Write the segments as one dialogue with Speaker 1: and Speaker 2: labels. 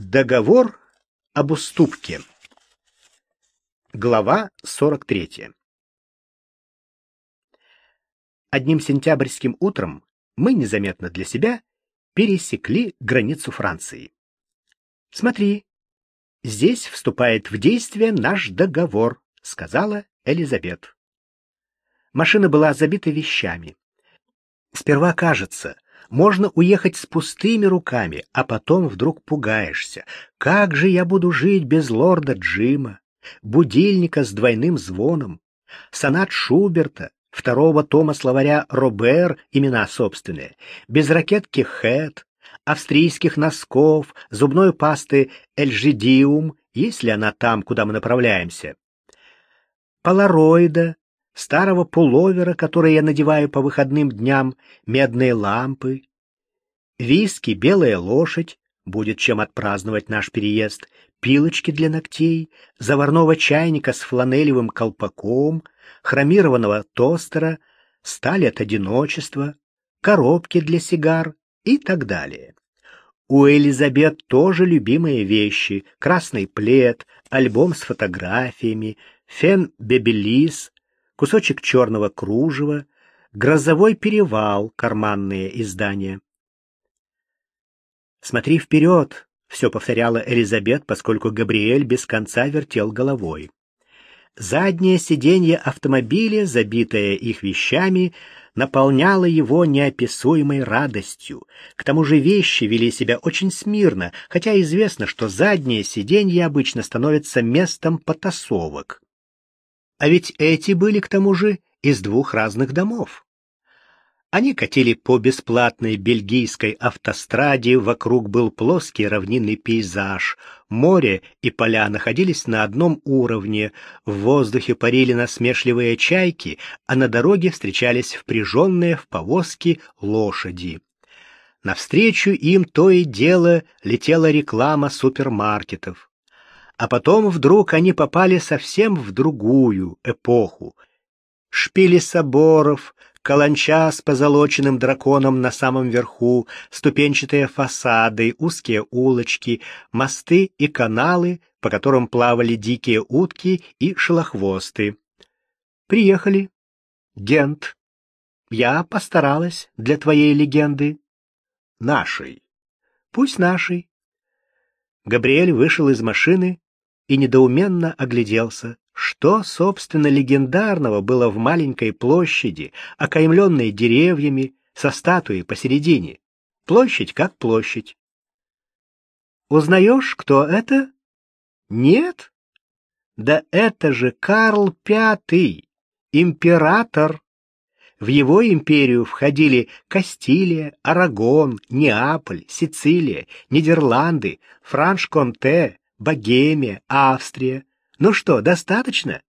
Speaker 1: Договор об уступке. Глава 43. Одним сентябрьским утром мы незаметно для себя пересекли границу Франции. Смотри, здесь вступает в действие наш договор, сказала Элизабет. Машина была забита вещами. Сперва кажется, можно уехать с пустыми руками, а потом вдруг пугаешься. Как же я буду жить без лорда Джима, будильника с двойным звоном, сонат Шуберта, второго тома словаря Робер, имена собственные, без ракетки Хэт, австрийских носков, зубной пасты Эльжидиум, если она там, куда мы направляемся, полароида, старого пуловера, который я надеваю по выходным дням, медные лампы, виски «Белая лошадь», будет чем отпраздновать наш переезд, пилочки для ногтей, заварного чайника с фланелевым колпаком, хромированного тостера, сталь от одиночества, коробки для сигар и так далее. У Элизабет тоже любимые вещи: красный плед, альбом с фотографиями, фен Бебелис, кусочек черного кружева, грозовой перевал, карманные издания. «Смотри вперед!» — все повторяла Элизабет, поскольку Габриэль без конца вертел головой. Заднее сиденье автомобиля, забитое их вещами, наполняло его неописуемой радостью. К тому же вещи вели себя очень смирно, хотя известно, что заднее сиденье обычно становится местом потасовок. А ведь эти были, к тому же, из двух разных домов. Они катили по бесплатной бельгийской автостраде, вокруг был плоский равнинный пейзаж, море и поля находились на одном уровне, в воздухе парили насмешливые чайки, а на дороге встречались впряженные в повозки лошади. Навстречу им то и дело летела реклама супермаркетов. А потом вдруг они попали совсем в другую эпоху. Шпили соборов, каланча с позолоченным драконом на самом верху, ступенчатые фасады, узкие улочки, мосты и каналы, по которым плавали дикие утки и шелохвосты. Приехали. Гент. Я постаралась для твоей легенды. Нашей. Пусть нашей. Габриэль вышел из машины и недоуменно огляделся. Что, собственно, легендарного было в маленькой площади, окаймленной деревьями, со статуей посередине? Площадь как площадь. Узнаешь, кто это? Нет? Да это же Карл Пятый, император. В его империю входили Кастилия, Арагон, Неаполь, Сицилия, Нидерланды, Франш-Конте, Богемия, Австрия. Ну что, достаточно?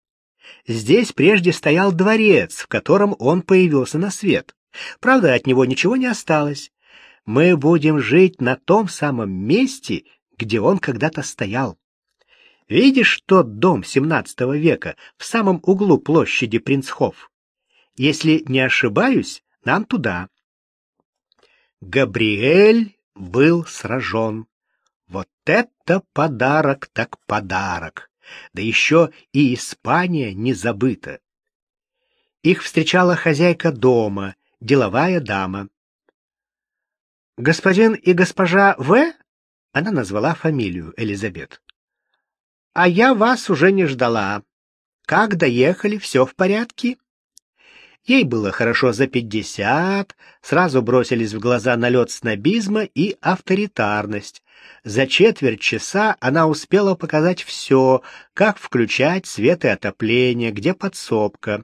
Speaker 1: Здесь прежде стоял дворец, в котором он появился на свет. Правда, от него ничего не осталось. Мы будем жить на том самом месте, где он когда-то стоял. Видишь тот дом XVII века в самом углу площади Принцхоф? Если не ошибаюсь, нам туда. Габриэль был сражен. Вот это подарок так подарок! Да еще и Испания не забыта. Их встречала хозяйка дома, деловая дама. «Господин и госпожа В?» Она назвала фамилию Элизабет. «А я вас уже не ждала. Как доехали, все в порядке?» Ей было хорошо за пятьдесят, сразу бросились в глаза налет снобизма и авторитарность. За четверть часа она успела показать все, как включать свет и отопление, где подсобка.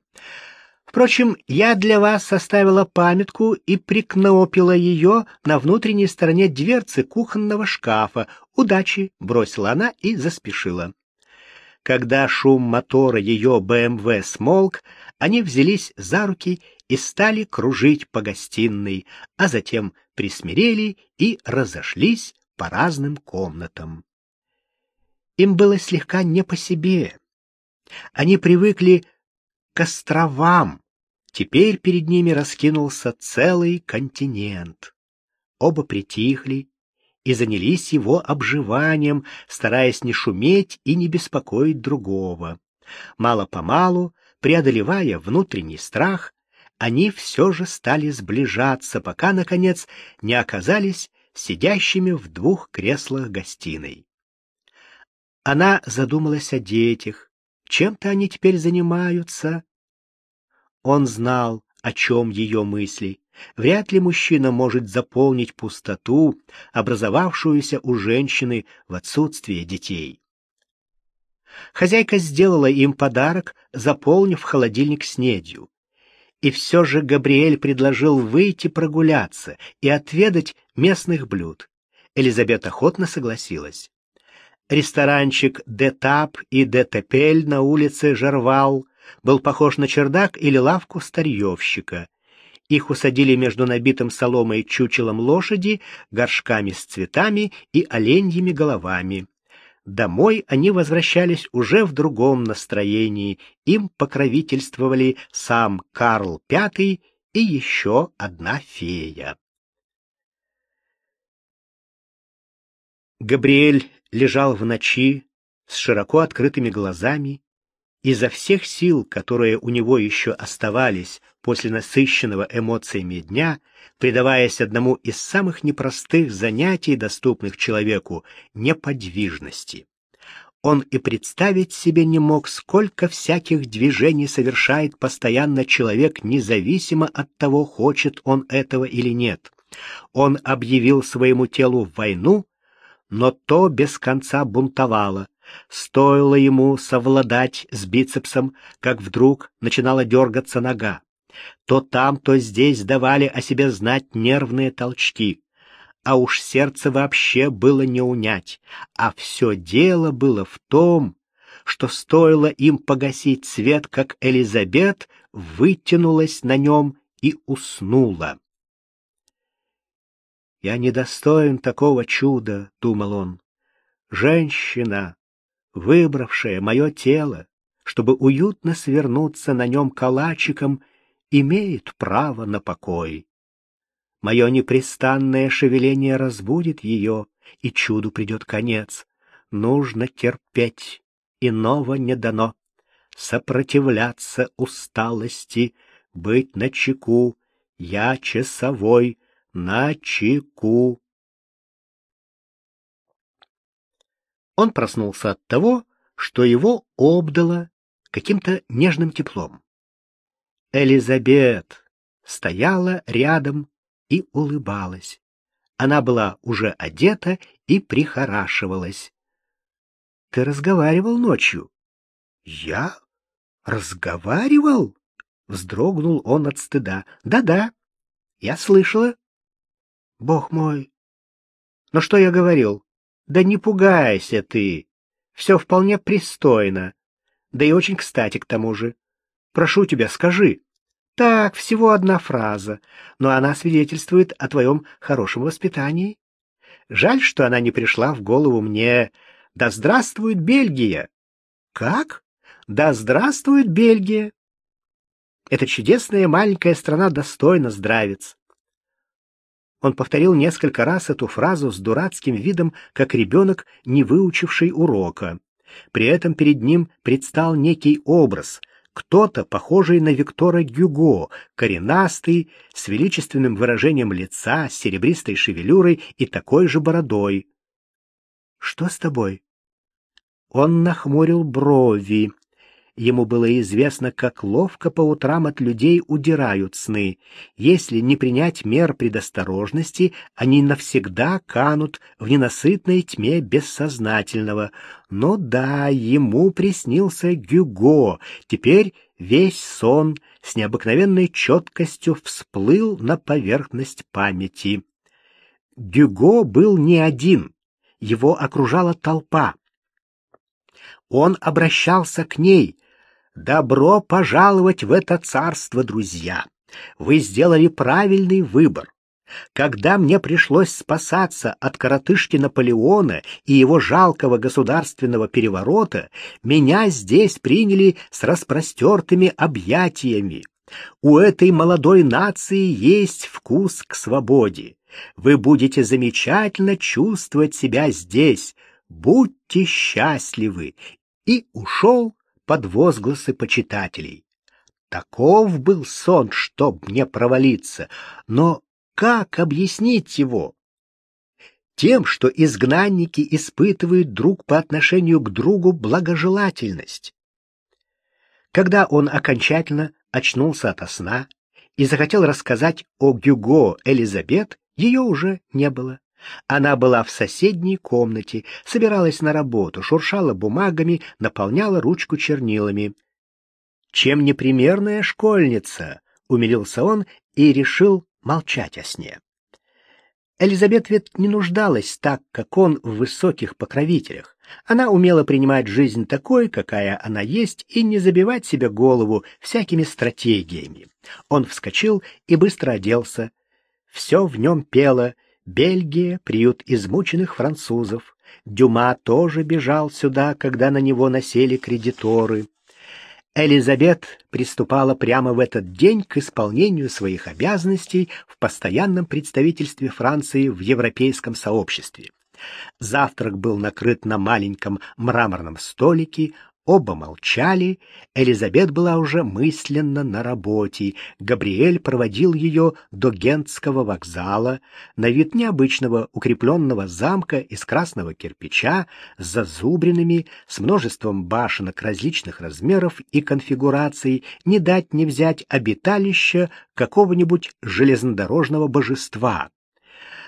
Speaker 1: Впрочем, я для вас составила памятку и прикнопила ее на внутренней стороне дверцы кухонного шкафа. Удачи, бросила она и заспешила. Когда шум мотора ее БМВ смолк, они взялись за руки и стали кружить по гостиной, а затем присмирели и разошлись по разным комнатам. Им было слегка не по себе. Они привыкли к островам. Теперь перед ними раскинулся целый континент. Оба притихли, и занялись его обживанием, стараясь не шуметь и не беспокоить другого. Мало-помалу, преодолевая внутренний страх, они все же стали сближаться, пока, наконец, не оказались сидящими в двух креслах гостиной. Она задумалась о детях. Чем-то они теперь занимаются. Он знал, о чем ее мысли. Вряд ли мужчина может заполнить пустоту, образовавшуюся у женщины в отсутствие детей. Хозяйка сделала им подарок, заполнив холодильник снедью. И все же Габриэль предложил выйти прогуляться и отведать местных блюд. Элизабет охотно согласилась. Ресторанчик «Де Тап» и «Де Тепель» на улице Жарвал был похож на чердак или лавку старьевщика. Их усадили между набитым соломой чучелом лошади, горшками с цветами и оленьими головами. Домой они возвращались уже в другом настроении. Им покровительствовали сам Карл V и еще одна фея. Габриэль лежал в ночи с широко открытыми глазами. Изо всех сил, которые у него еще оставались после насыщенного эмоциями дня, предаваясь одному из самых непростых занятий, доступных человеку — неподвижности. Он и представить себе не мог, сколько всяких движений совершает постоянно человек, независимо от того, хочет он этого или нет. Он объявил своему телу войну, но то без конца бунтовало. Стоило ему совладать с бицепсом, как вдруг начинала дергаться нога. То там, то здесь давали о себе знать нервные толчки. А уж сердце вообще было не унять. А все дело было в том, что стоило им погасить свет, как Элизабет вытянулась на нем и уснула. «Я недостоин такого чуда», — думал он. «Женщина, выбравшая мое тело, чтобы уютно свернуться на нем калачиком — имеет право на покой. Мое непрестанное шевеление разбудит ее, и чуду придет конец. Нужно терпеть, иного не дано. Сопротивляться усталости, быть на чеку, я часовой, на чеку. Он проснулся от того, что его обдало каким-то нежным теплом. Элизабет стояла рядом и улыбалась. Она была уже одета и прихорашивалась. — Ты разговаривал ночью? — Я? Разговаривал? — вздрогнул он от стыда. Да — Да-да, я слышала. — Бог мой! Но что я говорил? Да не пугайся ты. Все вполне пристойно. Да и очень кстати к тому же. Прошу тебя, скажи. Так, всего одна фраза, но она свидетельствует о твоем хорошем воспитании. Жаль, что она не пришла в голову мне. Да здравствует Бельгия! Как? Да здравствует Бельгия! Эта чудесная маленькая страна достойна здравец. Он повторил несколько раз эту фразу с дурацким видом, как ребенок, не выучивший урока. При этом перед ним предстал некий образ — кто-то, похожий на Виктора Гюго, коренастый, с величественным выражением лица, с серебристой шевелюрой и такой же бородой. «Что с тобой?» Он нахмурил брови. Ему было известно, как ловко по утрам от людей удирают сны. Если не принять мер предосторожности, они навсегда канут в ненасытной тьме бессознательного. Но да, ему приснился Гюго. Теперь весь сон с необыкновенной четкостью всплыл на поверхность памяти. Гюго был не один. Его окружала толпа. Он обращался к ней, Добро пожаловать в это царство, друзья! Вы сделали правильный выбор. Когда мне пришлось спасаться от коротышки Наполеона и его жалкого государственного переворота, меня здесь приняли с распростертыми объятиями. У этой молодой нации есть вкус к свободе. Вы будете замечательно чувствовать себя здесь. Будьте счастливы!» И ушел под возгласы почитателей. Таков был сон, чтоб не провалиться. Но как объяснить его? Тем, что изгнанники испытывают друг по отношению к другу благожелательность. Когда он окончательно очнулся ото сна и захотел рассказать о Гюго Элизабет, ее уже не было. Она была в соседней комнате, собиралась на работу, шуршала бумагами, наполняла ручку чернилами. Чем непримерная школьница, умилился он и решил молчать о сне. Элизабет ведь не нуждалась так, как он, в высоких покровителях. Она умела принимать жизнь такой, какая она есть, и не забивать себе голову всякими стратегиями. Он вскочил и быстро оделся. Все в нем пело. Бельгия — приют измученных французов. Дюма тоже бежал сюда, когда на него насели кредиторы. Элизабет приступала прямо в этот день к исполнению своих обязанностей в постоянном представительстве Франции в Европейском сообществе. Завтрак был накрыт на маленьком мраморном столике, Оба молчали. Элизабет была уже мысленно на работе. Габриэль проводил ее до Гентского вокзала, на вид необычного укрепленного замка из красного кирпича с зазубринами, с множеством башенок различных размеров и конфигураций, не дать не взять обиталище какого-нибудь железнодорожного божества.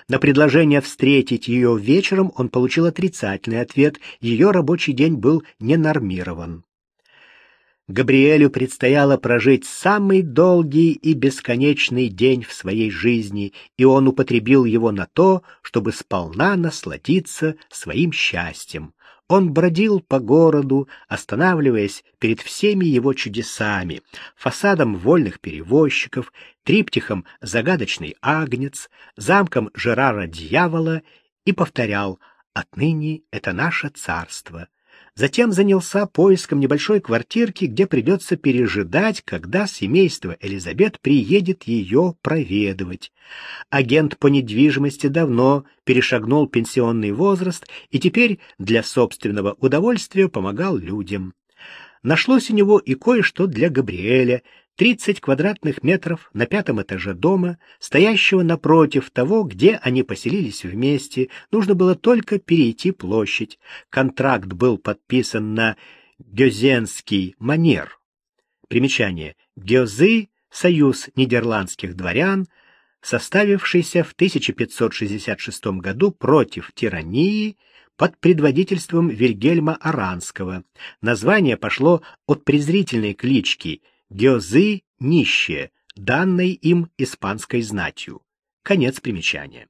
Speaker 1: На предложение встретить ее вечером он получил отрицательный ответ, ее рабочий день был ненормирован. Габриэлю предстояло прожить самый долгий и бесконечный день в своей жизни, и он употребил его на то, чтобы сполна насладиться своим счастьем. Он бродил по городу, останавливаясь перед всеми его чудесами, фасадом вольных перевозчиков, триптихом «Загадочный агнец», замком Жерара Дьявола и повторял «Отныне это наше царство». Затем занялся поиском небольшой квартирки, где придется пережидать, когда семейство Элизабет приедет ее проведывать. Агент по недвижимости давно перешагнул пенсионный возраст и теперь для собственного удовольствия помогал людям. Нашлось у него и кое-что для Габриэля, 30 квадратных метров на пятом этаже дома, стоящего напротив того, где они поселились вместе. Нужно было только перейти площадь. Контракт был подписан на Гёзенский манер. Примечание. Гёзы — союз нидерландских дворян, составившийся в 1566 году против тирании под предводительством Вильгельма Аранского. Название пошло от презрительной клички — Геозы нищие, данной им испанской знатью. Конец примечания.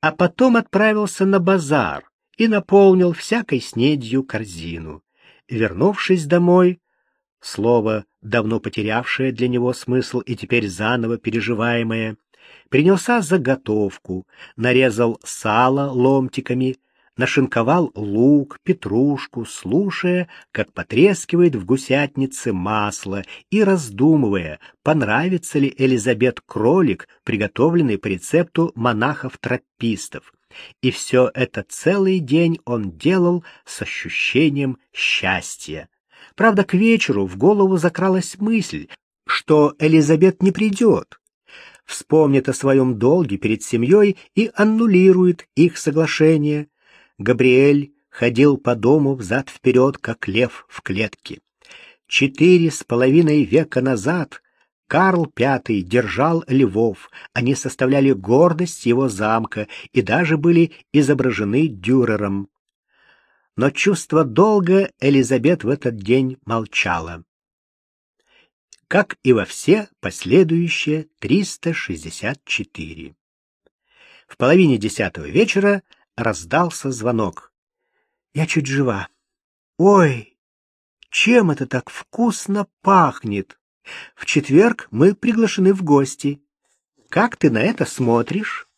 Speaker 1: А потом отправился на базар и наполнил всякой снедью корзину. Вернувшись домой, слово, давно потерявшее для него смысл и теперь заново переживаемое, принялся заготовку, нарезал сало ломтиками, нашинковал лук, петрушку, слушая, как потрескивает в гусятнице масло, и раздумывая, понравится ли Элизабет кролик, приготовленный по рецепту монахов-троппистов. И все это целый день он делал с ощущением счастья. Правда, к вечеру в голову закралась мысль, что Элизабет не придет, вспомнит о своем долге перед семьей и аннулирует их соглашение. Габриэль ходил по дому взад-вперед, как лев в клетке. Четыре с половиной века назад Карл V держал львов, они составляли гордость его замка и даже были изображены Дюрером. Но чувство долга Элизабет в этот день молчала. Как и во все последующие 364. В половине десятого вечера раздался звонок. Я чуть жива. Ой, чем это так вкусно пахнет? В четверг мы приглашены в гости. Как ты на это смотришь?